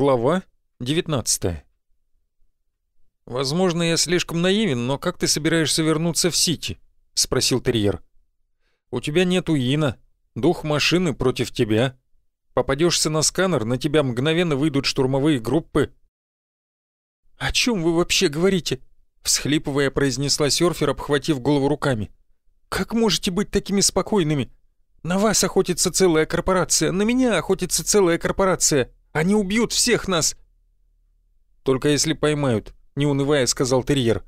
Глава 19 «Возможно, я слишком наивен, но как ты собираешься вернуться в Сити?» — спросил терьер. «У тебя нет уина, дух машины против тебя. Попадешься на сканер, на тебя мгновенно выйдут штурмовые группы». «О чем вы вообще говорите?» — всхлипывая, произнесла серфер, обхватив голову руками. «Как можете быть такими спокойными? На вас охотится целая корпорация, на меня охотится целая корпорация. Они убьют всех нас!» «Только если поймают», — не унывая сказал терьер.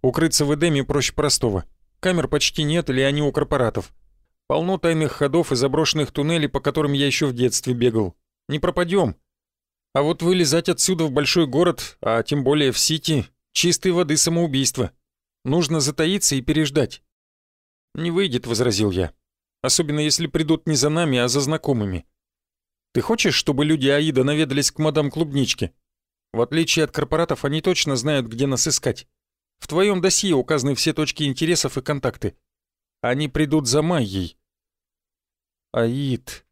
«Укрыться в Эдеме проще простого. Камер почти нет или они у корпоратов. Полно тайных ходов и заброшенных туннелей, по которым я еще в детстве бегал. Не пропадем. А вот вылезать отсюда в большой город, а тем более в Сити, чистой воды самоубийство. Нужно затаиться и переждать». «Не выйдет», — возразил я. «Особенно если придут не за нами, а за знакомыми. Ты хочешь, чтобы люди Аида наведались к мадам Клубничке? В отличие от корпоратов, они точно знают, где нас искать. В твоем досье указаны все точки интересов и контакты. Они придут за Майей. Аид.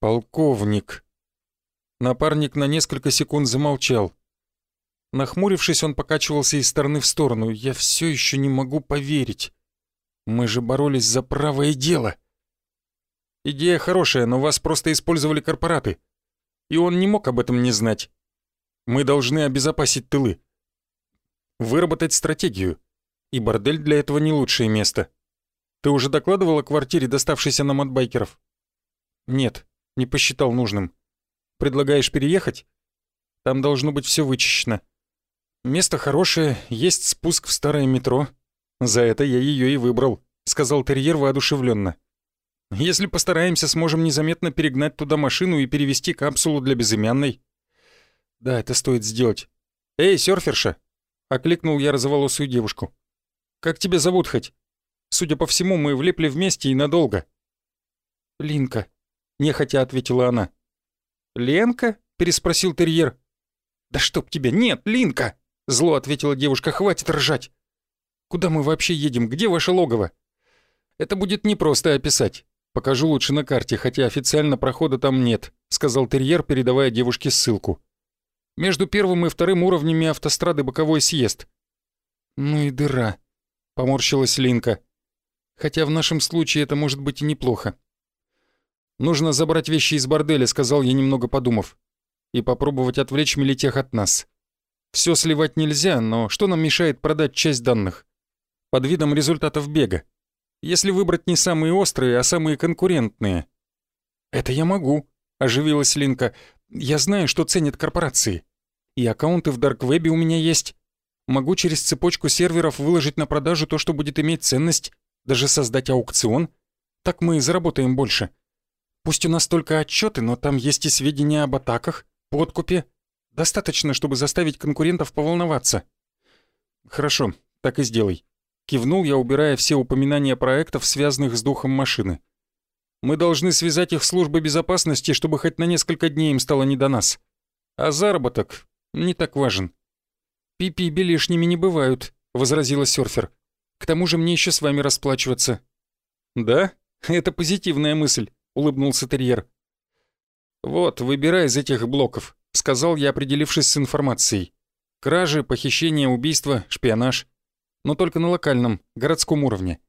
Полковник. Напарник на несколько секунд замолчал. Нахмурившись, он покачивался из стороны в сторону. «Я все еще не могу поверить. Мы же боролись за правое дело. Идея хорошая, но вас просто использовали корпораты. И он не мог об этом не знать. Мы должны обезопасить тылы. Выработать стратегию. И бордель для этого не лучшее место. Ты уже докладывал о квартире, доставшейся нам от байкеров? Нет, не посчитал нужным. Предлагаешь переехать? Там должно быть все вычищено. Место хорошее, есть спуск в старое метро. За это я ее и выбрал, сказал терьер воодушевленно. Если постараемся, сможем незаметно перегнать туда машину и перевести капсулу для безымянной. Да, это стоит сделать. Эй, серферша! Окликнул я розоволосую девушку. Как тебя зовут хоть? Судя по всему, мы влипли вместе и надолго. Линка, нехотя ответила она. Ленка? переспросил терьер. Да чтоб тебя, нет, Линка! Зло ответила девушка, хватит ржать. Куда мы вообще едем? Где ваше логово? Это будет непросто описать. «Покажу лучше на карте, хотя официально прохода там нет», — сказал терьер, передавая девушке ссылку. «Между первым и вторым уровнями автострады боковой съезд». «Ну и дыра», — поморщилась Линка. «Хотя в нашем случае это может быть и неплохо». «Нужно забрать вещи из борделя», — сказал я, немного подумав, «и попробовать отвлечь Мелитех от нас. Все сливать нельзя, но что нам мешает продать часть данных? Под видом результатов бега если выбрать не самые острые, а самые конкурентные». «Это я могу», — оживилась Линка. «Я знаю, что ценят корпорации. И аккаунты в Дарквебе у меня есть. Могу через цепочку серверов выложить на продажу то, что будет иметь ценность, даже создать аукцион. Так мы и заработаем больше. Пусть у нас только отчеты, но там есть и сведения об атаках, подкупе. Достаточно, чтобы заставить конкурентов поволноваться». «Хорошо, так и сделай», Кивнул я, убирая все упоминания проектов, связанных с духом машины. Мы должны связать их службы безопасности, чтобы хоть на несколько дней им стало не до нас. А заработок не так важен. «Пипи лишними не бывают», — возразила серфер. «К тому же мне еще с вами расплачиваться». «Да? Это позитивная мысль», — улыбнулся терьер. «Вот, выбирай из этих блоков», — сказал я, определившись с информацией. «Кражи, похищение, убийство, шпионаж но только на локальном, городском уровне.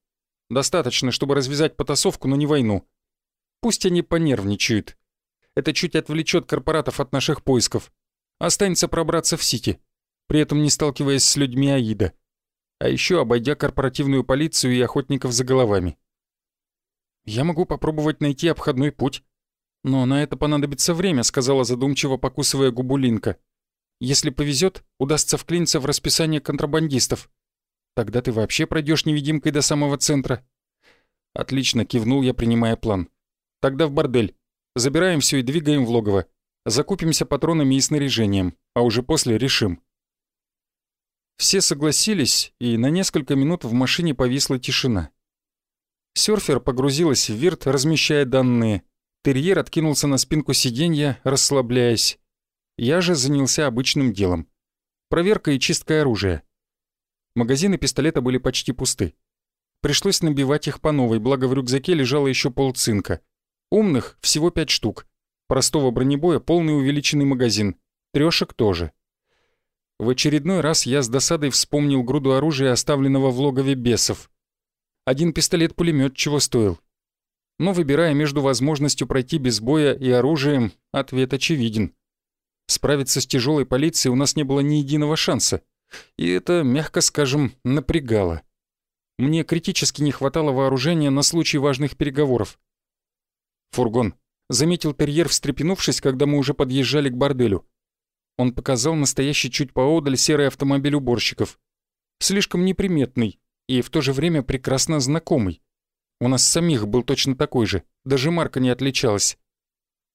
Достаточно, чтобы развязать потасовку, но не войну. Пусть они понервничают. Это чуть отвлечет корпоратов от наших поисков. Останется пробраться в Сити, при этом не сталкиваясь с людьми Аида. А еще обойдя корпоративную полицию и охотников за головами. «Я могу попробовать найти обходной путь. Но на это понадобится время», — сказала задумчиво, покусывая губу Линка. «Если повезет, удастся вклиниться в расписание контрабандистов. Тогда ты вообще пройдешь невидимкой до самого центра». «Отлично», — кивнул я, принимая план. «Тогда в бордель. Забираем все и двигаем в логово. Закупимся патронами и снаряжением, а уже после решим». Все согласились, и на несколько минут в машине повисла тишина. Сёрфер погрузилась в вирт, размещая данные. Терьер откинулся на спинку сиденья, расслабляясь. Я же занялся обычным делом. Проверкой и чисткой оружия. Магазины пистолета были почти пусты. Пришлось набивать их по новой, благо в рюкзаке лежало еще полцинка. Умных всего пять штук. Простого бронебоя полный увеличенный магазин, Трёшек тоже. В очередной раз я с досадой вспомнил груду оружия, оставленного в логове бесов. Один пистолет пулемет чего стоил. Но выбирая между возможностью пройти без боя и оружием, ответ очевиден. Справиться с тяжелой полицией у нас не было ни единого шанса. И это, мягко скажем, напрягало. Мне критически не хватало вооружения на случай важных переговоров. «Фургон», — заметил терьер, встрепенувшись, когда мы уже подъезжали к борделю. Он показал настоящий чуть поодаль серый автомобиль уборщиков. Слишком неприметный и в то же время прекрасно знакомый. У нас самих был точно такой же, даже марка не отличалась.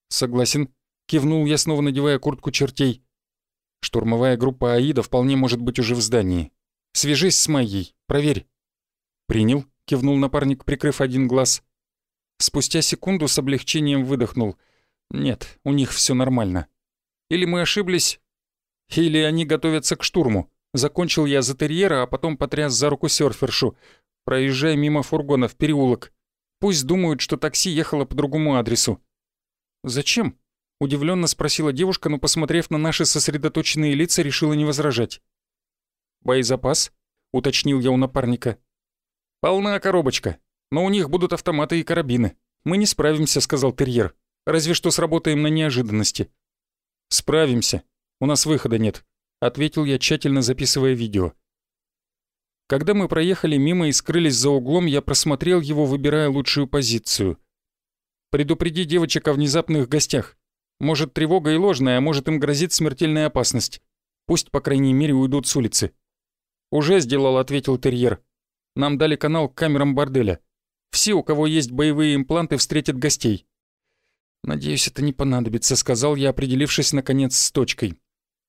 «Согласен», — кивнул я, снова надевая куртку чертей. «Штурмовая группа Аида вполне может быть уже в здании. Свяжись с Майей, проверь». «Принял», — кивнул напарник, прикрыв один глаз. Спустя секунду с облегчением выдохнул. «Нет, у них все нормально. Или мы ошиблись, или они готовятся к штурму. Закончил я за терьера, а потом потряс за руку серфершу, проезжая мимо фургона в переулок. Пусть думают, что такси ехало по другому адресу. «Зачем?» — удивленно спросила девушка, но, посмотрев на наши сосредоточенные лица, решила не возражать. «Боезапас?» — уточнил я у напарника. «Полна коробочка, но у них будут автоматы и карабины. Мы не справимся», — сказал терьер. «Разве что сработаем на неожиданности». «Справимся. У нас выхода нет», — ответил я, тщательно записывая видео. Когда мы проехали мимо и скрылись за углом, я просмотрел его, выбирая лучшую позицию. «Предупреди девочек о внезапных гостях. Может, тревога и ложная, а может, им грозит смертельная опасность. Пусть, по крайней мере, уйдут с улицы». «Уже сделал», — ответил терьер. «Нам дали канал к камерам борделя. Все, у кого есть боевые импланты, встретят гостей. «Надеюсь, это не понадобится», — сказал я, определившись, наконец, с точкой.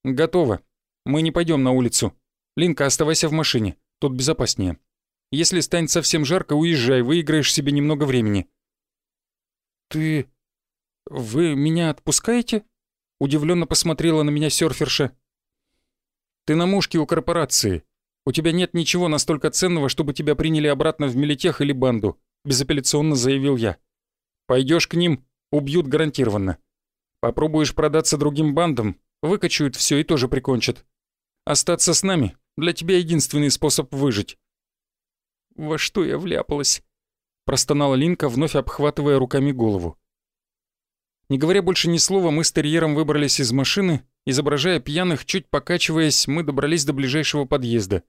«Готово. Мы не пойдем на улицу. Линка, оставайся в машине. Тут безопаснее. Если станет совсем жарко, уезжай, выиграешь себе немного времени». «Ты... вы меня отпускаете?» — удивленно посмотрела на меня серферша. «Ты на мушке у корпорации. У тебя нет ничего настолько ценного, чтобы тебя приняли обратно в милитех или банду», — безапелляционно заявил я. Пойдешь к ним, Убьют гарантированно. Попробуешь продаться другим бандам, выкачают все и тоже прикончат. Остаться с нами — для тебя единственный способ выжить». «Во что я вляпалась?» — простонала Линка, вновь обхватывая руками голову. Не говоря больше ни слова, мы с терьером выбрались из машины, изображая пьяных, чуть покачиваясь, мы добрались до ближайшего подъезда.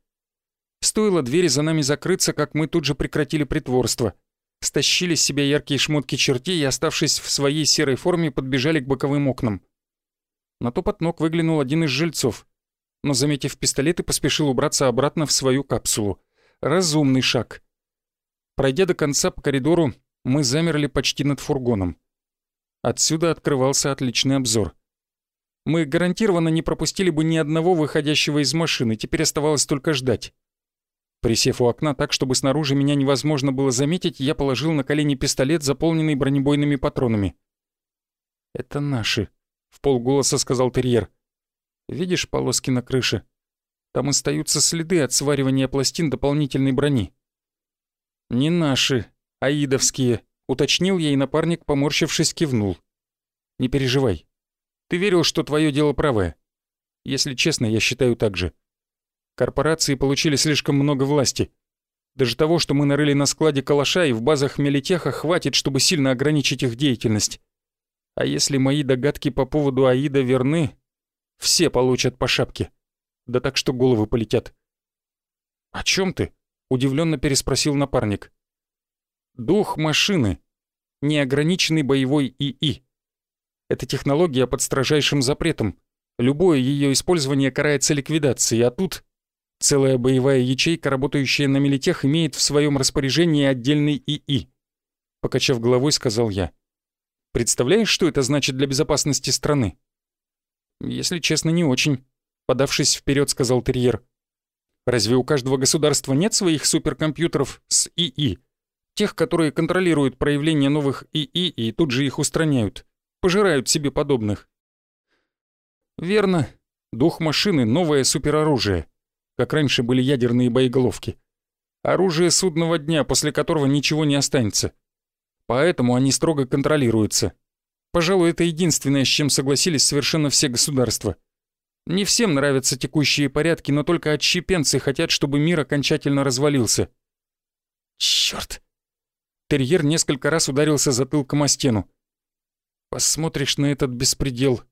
Стоило двери за нами закрыться, как мы тут же прекратили притворство — стащили с себя яркие шмотки чертей и, оставшись в своей серой форме, подбежали к боковым окнам. На топот ног выглянул один из жильцов, но, заметив пистолеты, поспешил убраться обратно в свою капсулу. Разумный шаг. Пройдя до конца по коридору, мы замерли почти над фургоном. Отсюда открывался отличный обзор. Мы гарантированно не пропустили бы ни одного выходящего из машины, теперь оставалось только ждать. Присев у окна так, чтобы снаружи меня невозможно было заметить, я положил на колени пистолет, заполненный бронебойными патронами. «Это наши», — в полголоса сказал терьер. «Видишь полоски на крыше? Там остаются следы от сваривания пластин дополнительной брони». «Не наши, аидовские», — уточнил и напарник, поморщившись, кивнул. «Не переживай. Ты верил, что твое дело правое. Если честно, я считаю так же. Корпорации получили слишком много власти. Даже того, что мы нарыли на складе калаша и в базах Мелитеха, хватит, чтобы сильно ограничить их деятельность. А если мои догадки по поводу Аида верны, все получат по шапке. Да так, что головы полетят. «О чем ты?» — удивленно переспросил напарник. «Дух машины. Неограниченный боевой ИИ. Это технология под строжайшим запретом. Любое ее использование карается ликвидацией, а тут Целая боевая ячейка, работающая на милитех, имеет в своем распоряжении отдельный ИИ. Покачав головой, сказал я. Представляешь, что это значит для безопасности страны? Если честно, не очень. Подавшись вперед, сказал терьер. Разве у каждого государства нет своих суперкомпьютеров с ИИ? Тех, которые контролируют проявление новых ИИ и тут же их устраняют. Пожирают себе подобных. Верно. Дух машины — новое супероружие как раньше были ядерные боеголовки. Оружие судного дня, после которого ничего не останется. Поэтому они строго контролируются. Пожалуй, это единственное, с чем согласились совершенно все государства. Не всем нравятся текущие порядки, но только отщепенцы хотят, чтобы мир окончательно развалился. Чёрт! Терьер несколько раз ударился затылком о стену. Посмотришь на этот беспредел.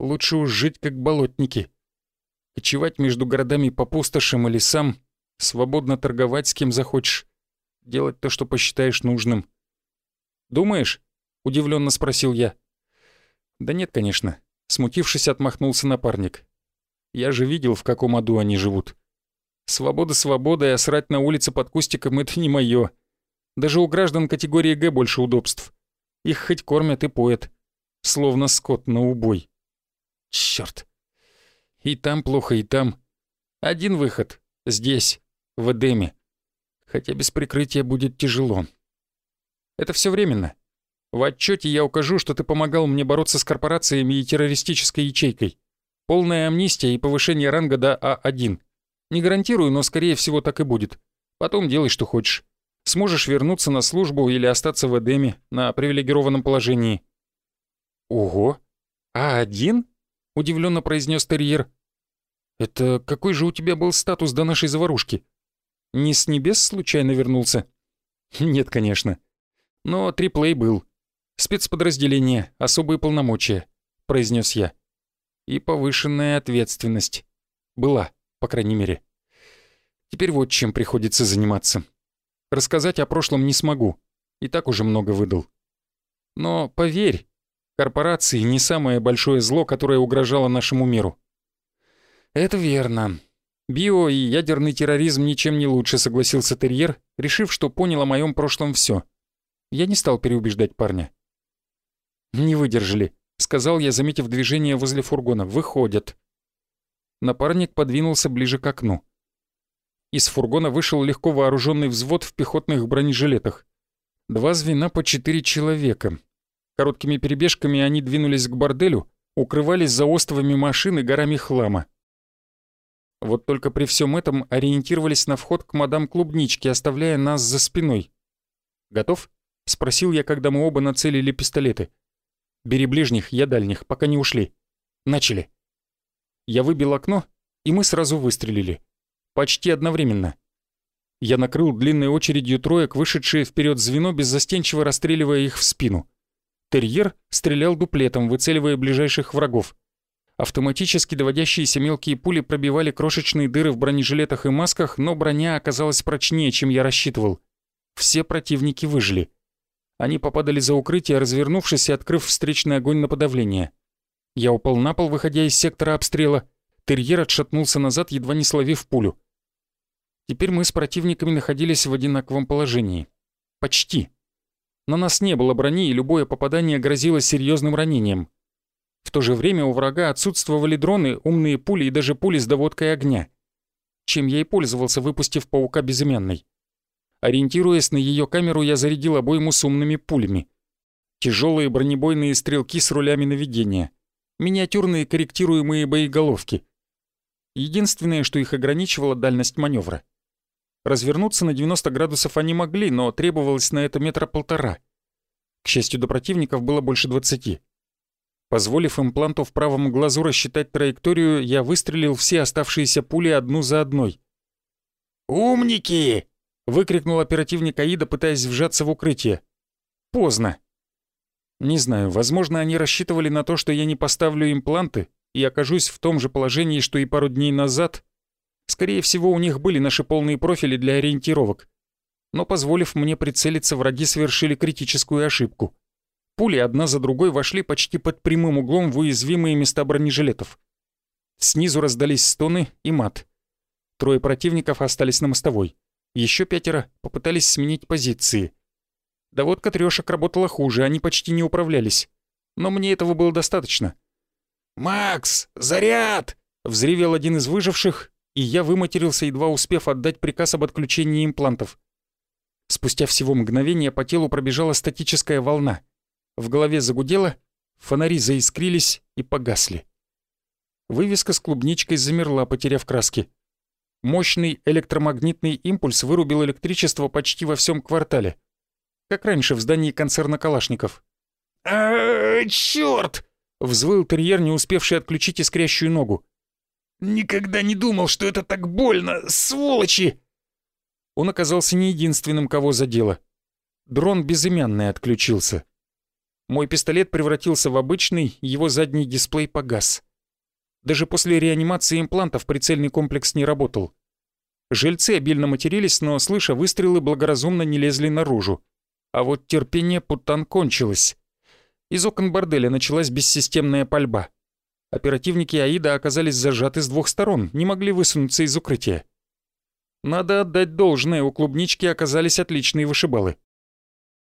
Лучше уж жить как болотники. Кочевать между городами по пустошам и лесам, свободно торговать с кем захочешь, делать то, что посчитаешь нужным. «Думаешь?» — удивленно спросил я. «Да нет, конечно. Смутившись, отмахнулся напарник. «Я же видел, в каком аду они живут. Свобода свободой, а срать на улице под кустиком — это не моё. Даже у граждан категории «Г» больше удобств. Их хоть кормят и поят. Словно скот на убой. Чёрт. И там плохо, и там. Один выход. Здесь, в Эдеме. Хотя без прикрытия будет тяжело. Это все временно. В отчете я укажу, что ты помогал мне бороться с корпорациями и террористической ячейкой. Полная амнистия и повышение ранга до А1. Не гарантирую, но скорее всего так и будет. Потом делай, что хочешь. Сможешь вернуться на службу или остаться в Эдеме на привилегированном положении». «Ого! А1?» — удивленно произнес терьер. «Это какой же у тебя был статус до нашей заварушки? Не с небес случайно вернулся?» «Нет, конечно. Но триплей был. «Спецподразделение, особые полномочия», — произнес я. «И повышенная ответственность. Была, по крайней мере. Теперь вот чем приходится заниматься. Рассказать о прошлом не смогу, и так уже много выдал. Но поверь, корпорации не самое большое зло, которое угрожало нашему миру». «Это верно», Био и ядерный терроризм ничем не лучше, согласился терьер, решив, что понял о моем прошлом все. Я не стал переубеждать парня. «Не выдержали», — сказал я, заметив движение возле фургона. «Выходят». Напарник подвинулся ближе к окну. Из фургона вышел легко вооруженный взвод в пехотных бронежилетах. Два звена по четыре человека. Короткими перебежками они двинулись к борделю, укрывались за остовами машин и горами хлама. Вот только при всем этом ориентировались на вход к мадам Клубничке, оставляя нас за спиной. «Готов?» — спросил я, когда мы оба нацелили пистолеты. Бери ближних, я дальних, пока не ушли. Начали. Я выбил окно, и мы сразу выстрелили. Почти одновременно. Я накрыл длинной очередью троек, вышедшие вперед звено, беззастенчиво расстреливая их в спину. Терьер стрелял дуплетом, выцеливая ближайших врагов. Автоматически доводящиеся мелкие пули пробивали крошечные дыры в бронежилетах и масках, но броня оказалась прочнее, чем я рассчитывал. Все противники выжили. Они попадали за укрытие, развернувшись и открыв встречный огонь на подавление. Я упал на пол, выходя из сектора обстрела. Терьер отшатнулся назад, едва не словив пулю. Теперь мы с противниками находились в одинаковом положении. Почти. На нас не было брони, и любое попадание грозило серьезным ранением. В то же время у врага отсутствовали дроны, умные пули и даже пули с доводкой огня. Чем я и пользовался, выпустив паука безымянной. Ориентируясь на ее камеру, я зарядил обойму с умными пулями. Тяжелые бронебойные стрелки с рулями наведения. Миниатюрные корректируемые боеголовки. Единственное, что их ограничивало дальность маневра. Развернуться на 90 градусов они могли, но требовалось на это метра полтора. К счастью, до противников было больше 20. Позволив импланту в правом глазу рассчитать траекторию, я выстрелил все оставшиеся пули одну за одной. «Умники!» Выкрикнул оперативник Аида, пытаясь вжаться в укрытие. Поздно. Не знаю, возможно, они рассчитывали на то, что я не поставлю импланты и окажусь в том же положении, что и пару дней назад. Скорее всего, у них были наши полные профили для ориентировок. Но позволив мне прицелиться, враги совершили критическую ошибку. Пули одна за другой вошли почти под прямым углом в уязвимые места бронежилетов. Снизу раздались стоны и мат. Трое противников остались на мостовой. Еще пятеро попытались сменить позиции. Доводка трёшек работала хуже, они почти не управлялись. Но мне этого было достаточно. «Макс, заряд!» — взревел один из выживших, и я выматерился, едва успев отдать приказ об отключении имплантов. Спустя всего мгновение по телу пробежала статическая волна. В голове загудело, фонари заискрились и погасли. Вывеска с клубничкой замерла, потеряв краски. Мощный электромагнитный импульс вырубил электричество почти во всем квартале. Как раньше в здании концерна Калашников. а, -а, -а Чёрт! Взвыл терьер, не успевший отключить искрящую ногу. Никогда не думал, что это так больно, сволочи!» Он оказался не единственным, кого задело. Дрон безымянный отключился. Мой пистолет превратился в обычный, его задний дисплей погас. Даже после реанимации имплантов прицельный комплекс не работал. Жильцы обильно матерились, но, слыша выстрелы, благоразумно не лезли наружу. А вот терпение путан кончилось. Из окон борделя началась бессистемная пальба. Оперативники Аида оказались зажаты с двух сторон, не могли высунуться из укрытия. Надо отдать должное, у клубнички оказались отличные вышибалы.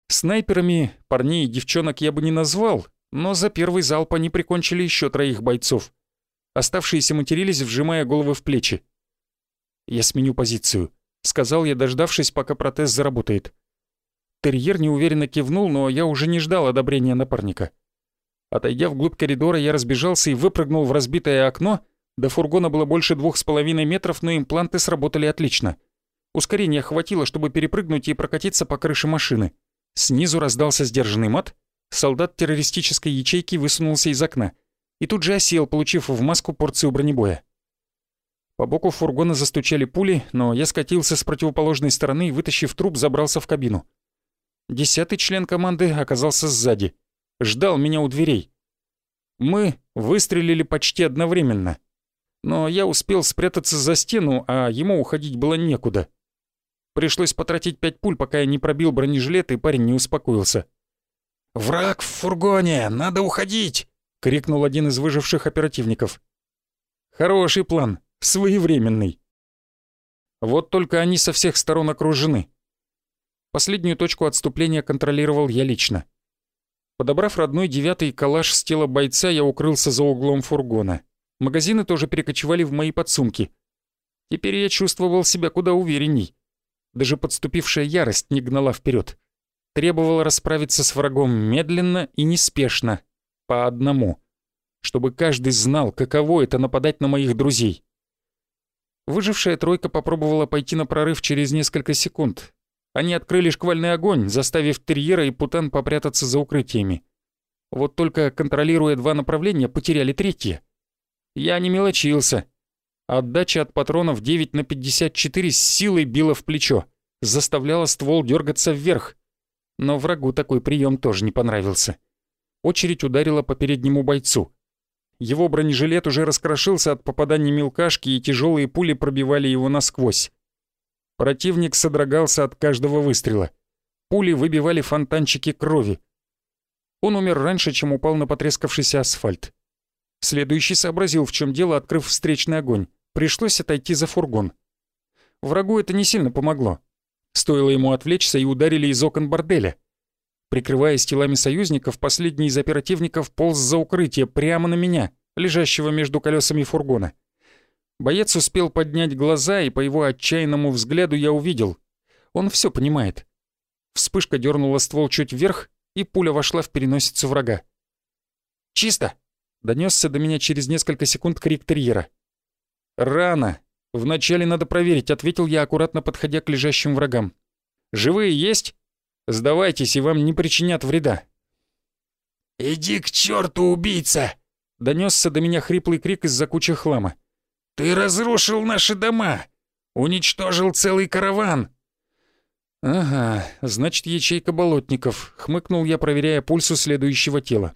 Снайперами парней и девчонок я бы не назвал, но за первый залп они прикончили еще троих бойцов. Оставшиеся матерились, вжимая головы в плечи. «Я сменю позицию», — сказал я, дождавшись, пока протез заработает. Терьер неуверенно кивнул, но я уже не ждал одобрения напарника. Отойдя вглубь коридора, я разбежался и выпрыгнул в разбитое окно. До фургона было больше двух с половиной метров, но импланты сработали отлично. Ускорения хватило, чтобы перепрыгнуть и прокатиться по крыше машины. Снизу раздался сдержанный мат. Солдат террористической ячейки высунулся из окна. И тут же осел, получив в маску порцию бронебоя. По боку фургона застучали пули, но я скатился с противоположной стороны и, вытащив труп, забрался в кабину. Десятый член команды оказался сзади. Ждал меня у дверей. Мы выстрелили почти одновременно. Но я успел спрятаться за стену, а ему уходить было некуда. Пришлось потратить пять пуль, пока я не пробил бронежилет, и парень не успокоился. «Враг в фургоне! Надо уходить!» — крикнул один из выживших оперативников. «Хороший план, своевременный. Вот только они со всех сторон окружены. Последнюю точку отступления контролировал я лично. Подобрав родной девятый калаш с тела бойца, я укрылся за углом фургона. Магазины тоже перекочевали в мои подсумки. Теперь я чувствовал себя куда уверенней. Даже подступившая ярость не гнала вперед. Требовала расправиться с врагом медленно и неспешно, по одному, чтобы каждый знал, каково это нападать на моих друзей. Выжившая тройка попробовала пойти на прорыв через несколько секунд, они открыли шквальный огонь, заставив терьера и путан попрятаться за укрытиями. Вот только, контролируя два направления, потеряли третье. Я не мелочился. Отдача от патронов 9 на 54 с силой била в плечо, заставляла ствол дергаться вверх. Но врагу такой прием тоже не понравился. Очередь ударила по переднему бойцу. Его бронежилет уже раскрошился от попаданий мелкашки, и тяжелые пули пробивали его насквозь. Противник содрогался от каждого выстрела. Пули выбивали фонтанчики крови. Он умер раньше, чем упал на потрескавшийся асфальт. Следующий сообразил, в чем дело, открыв встречный огонь. Пришлось отойти за фургон. Врагу это не сильно помогло. Стоило ему отвлечься и ударили из окон борделя. Прикрываясь телами союзников, последний из оперативников полз за укрытие прямо на меня, лежащего между колесами фургона. Боец успел поднять глаза, и по его отчаянному взгляду я увидел. Он все понимает. Вспышка дернула ствол чуть вверх, и пуля вошла в переносицу врага. «Чисто!» — донесся до меня через несколько секунд крик терьера. «Рано! Вначале надо проверить», — ответил я, аккуратно подходя к лежащим врагам. «Живые есть? Сдавайтесь, и вам не причинят вреда». «Иди к черту, убийца!» — донесся до меня хриплый крик из-за кучи хлама. Ты разрушил наши дома! Уничтожил целый караван!» «Ага, значит, ячейка болотников», — хмыкнул я, проверяя пульсу следующего тела.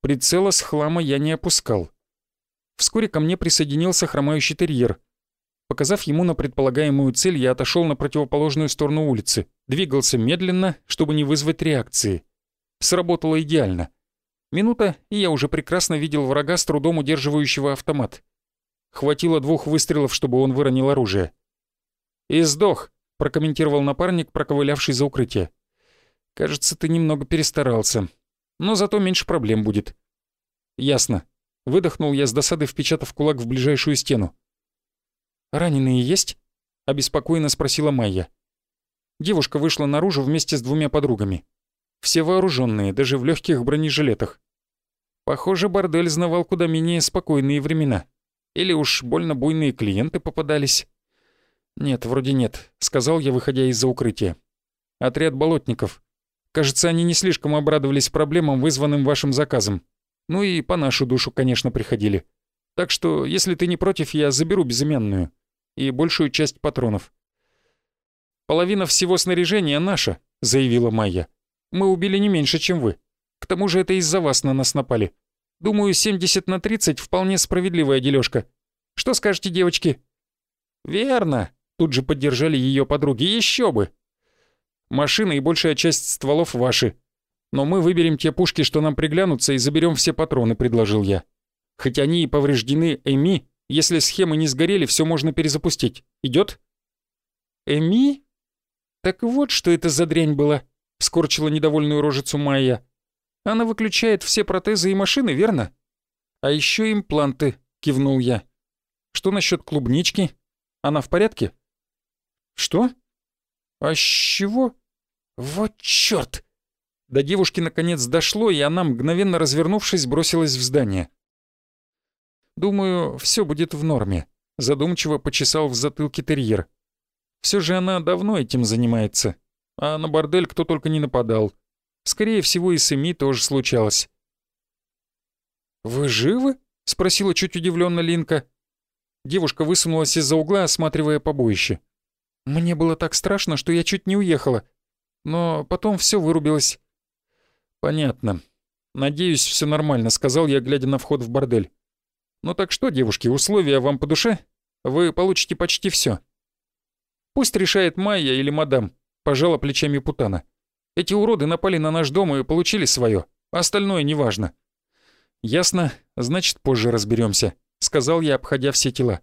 Прицела с хлама я не опускал. Вскоре ко мне присоединился хромающий терьер. Показав ему на предполагаемую цель, я отошел на противоположную сторону улицы, двигался медленно, чтобы не вызвать реакции. Сработало идеально. Минута, и я уже прекрасно видел врага, с трудом удерживающего автомат. Хватило двух выстрелов, чтобы он выронил оружие. «И сдох», — прокомментировал напарник, проковылявший за укрытие. «Кажется, ты немного перестарался. Но зато меньше проблем будет». «Ясно». Выдохнул я с досады, впечатав кулак в ближайшую стену. «Раненые есть?» — обеспокоенно спросила Майя. Девушка вышла наружу вместе с двумя подругами. Все вооруженные, даже в легких бронежилетах. Похоже, бордель знавал куда менее спокойные времена. Или уж больно буйные клиенты попадались? Нет, вроде нет, сказал я, выходя из-за укрытия. Отряд болотников. Кажется, они не слишком обрадовались проблемам, вызванным вашим заказом. Ну и по нашу душу, конечно, приходили. Так что, если ты не против, я заберу безымянную и большую часть патронов. «Половина всего снаряжения наша», — заявила Майя. «Мы убили не меньше, чем вы. К тому же это из-за вас на нас напали. Думаю, 70 на 30 вполне справедливая дележка. Что скажете, девочки?» «Верно», — тут же поддержали ее подруги. Еще бы!» «Машина и большая часть стволов ваши. Но мы выберем те пушки, что нам приглянутся, и заберем все патроны», — предложил я. «Хоть они и повреждены Эми, если схемы не сгорели, все можно перезапустить. Идет? «Эми?» «Так вот, что это за дрянь была», — скорчила недовольную рожицу Майя. «Она выключает все протезы и машины, верно?» «А еще импланты», — кивнул я. «Что насчет клубнички? Она в порядке?» «Что? А с чего? Вот чёрт!» До девушки наконец дошло, и она, мгновенно развернувшись, бросилась в здание. «Думаю, все будет в норме», — задумчиво почесал в затылке терьер. Все же она давно этим занимается, а на бордель кто только не нападал. Скорее всего, и с Эми тоже случалось. «Вы живы?» — спросила чуть удивленно Линка. Девушка высунулась из-за угла, осматривая побоище. «Мне было так страшно, что я чуть не уехала. Но потом все вырубилось». «Понятно. Надеюсь, все нормально», — сказал я, глядя на вход в бордель. «Ну так что, девушки, условия вам по душе? Вы получите почти все. «Пусть решает Майя или мадам», — пожала плечами Путана. «Эти уроды напали на наш дом и получили свое. Остальное неважно». «Ясно, значит, позже разберемся, сказал я, обходя все тела.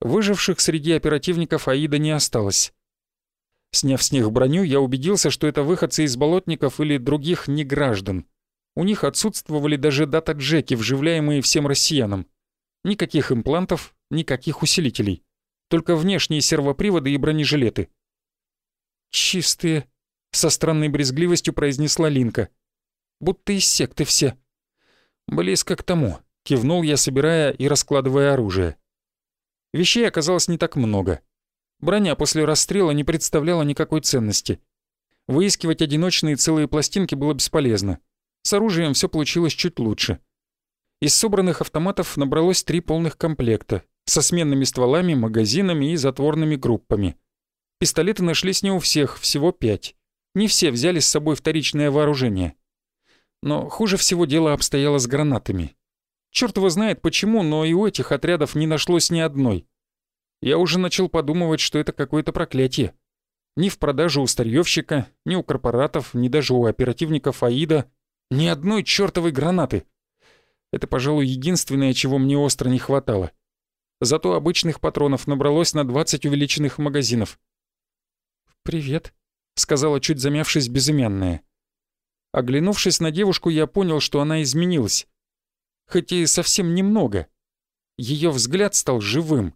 Выживших среди оперативников Аида не осталось. Сняв с них броню, я убедился, что это выходцы из болотников или других неграждан. У них отсутствовали даже дата-джеки, вживляемые всем россиянам. Никаких имплантов, никаких усилителей. Только внешние сервоприводы и бронежилеты. «Чистые», — со странной брезгливостью произнесла Линка. «Будто из секты все». «Близко к тому», — кивнул я, собирая и раскладывая оружие. Вещей оказалось не так много. Броня после расстрела не представляла никакой ценности. Выискивать одиночные целые пластинки было бесполезно. С оружием все получилось чуть лучше. Из собранных автоматов набралось три полных комплекта, со сменными стволами, магазинами и затворными группами. Пистолеты нашлись не у всех, всего пять. Не все взяли с собой вторичное вооружение. Но хуже всего дело обстояло с гранатами. Черт его знает почему, но и у этих отрядов не нашлось ни одной. Я уже начал подумывать, что это какое-то проклятие. Ни в продаже у старьевщика, ни у корпоратов, ни даже у оперативников АИДа ни одной чертовой гранаты. Это, пожалуй, единственное, чего мне остро не хватало. Зато обычных патронов набралось на 20 увеличенных магазинов. «Привет», — сказала чуть замявшись безымянная. Оглянувшись на девушку, я понял, что она изменилась. Хоть и совсем немного. Ее взгляд стал живым.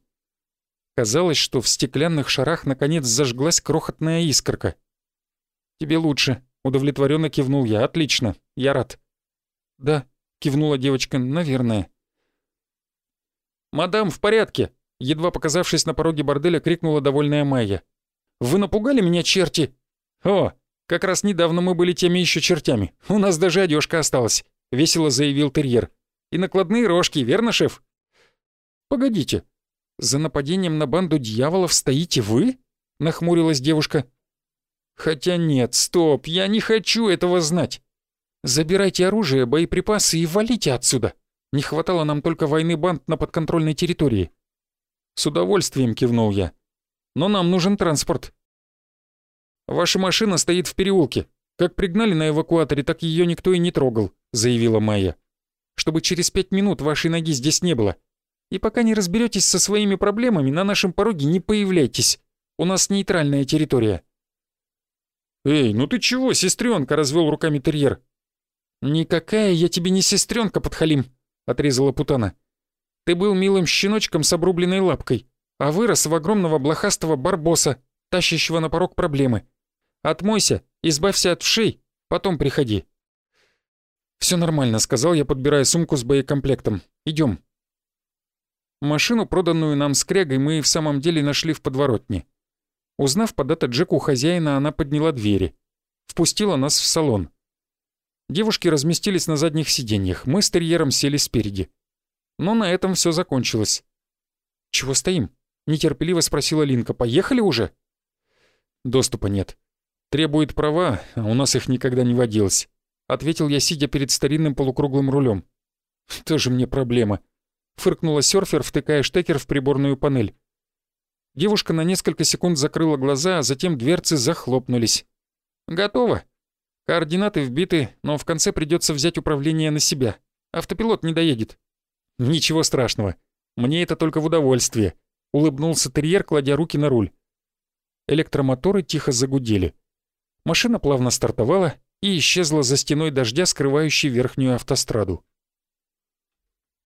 Казалось, что в стеклянных шарах наконец зажглась крохотная искорка. «Тебе лучше», — удовлетворенно кивнул я. «Отлично, я рад». «Да», — кивнула девочка, — «наверное». «Мадам, в порядке!» Едва показавшись на пороге борделя, крикнула довольная Майя. «Вы напугали меня, черти?» «О, как раз недавно мы были теми еще чертями. У нас даже одежка осталась», — весело заявил терьер. «И накладные рожки, верно, шеф?» «Погодите, за нападением на банду дьяволов стоите вы?» — нахмурилась девушка. «Хотя нет, стоп, я не хочу этого знать. Забирайте оружие, боеприпасы и валите отсюда!» Не хватало нам только войны банд на подконтрольной территории. С удовольствием кивнул я. Но нам нужен транспорт. Ваша машина стоит в переулке. Как пригнали на эвакуаторе, так ее никто и не трогал, заявила Майя. Чтобы через пять минут вашей ноги здесь не было. И пока не разберетесь со своими проблемами, на нашем пороге не появляйтесь. У нас нейтральная территория. «Эй, ну ты чего, сестренка?» — развел руками терьер. «Никакая я тебе не сестренка, подхалим. — отрезала Путана. «Ты был милым щеночком с обрубленной лапкой, а вырос в огромного блохастого барбоса, тащащего на порог проблемы. Отмойся, избавься от вшей, потом приходи». «Все нормально», — сказал я, подбирая сумку с боекомплектом. Идем. Машину, проданную нам с крягой, мы в самом деле нашли в подворотне. Узнав по дата Джеку хозяина, она подняла двери. Впустила нас в салон. Девушки разместились на задних сиденьях, мы с терьером сели спереди. Но на этом все закончилось. «Чего стоим?» — нетерпеливо спросила Линка. «Поехали уже?» «Доступа нет. Требует права, а у нас их никогда не водилось», — ответил я, сидя перед старинным полукруглым рулем. «Тоже мне проблема», — фыркнула серфер, втыкая штекер в приборную панель. Девушка на несколько секунд закрыла глаза, а затем дверцы захлопнулись. «Готово. Координаты вбиты, но в конце придется взять управление на себя. Автопилот не доедет». «Ничего страшного. Мне это только в удовольствие», — улыбнулся терьер, кладя руки на руль. Электромоторы тихо загудели. Машина плавно стартовала и исчезла за стеной дождя, скрывающей верхнюю автостраду.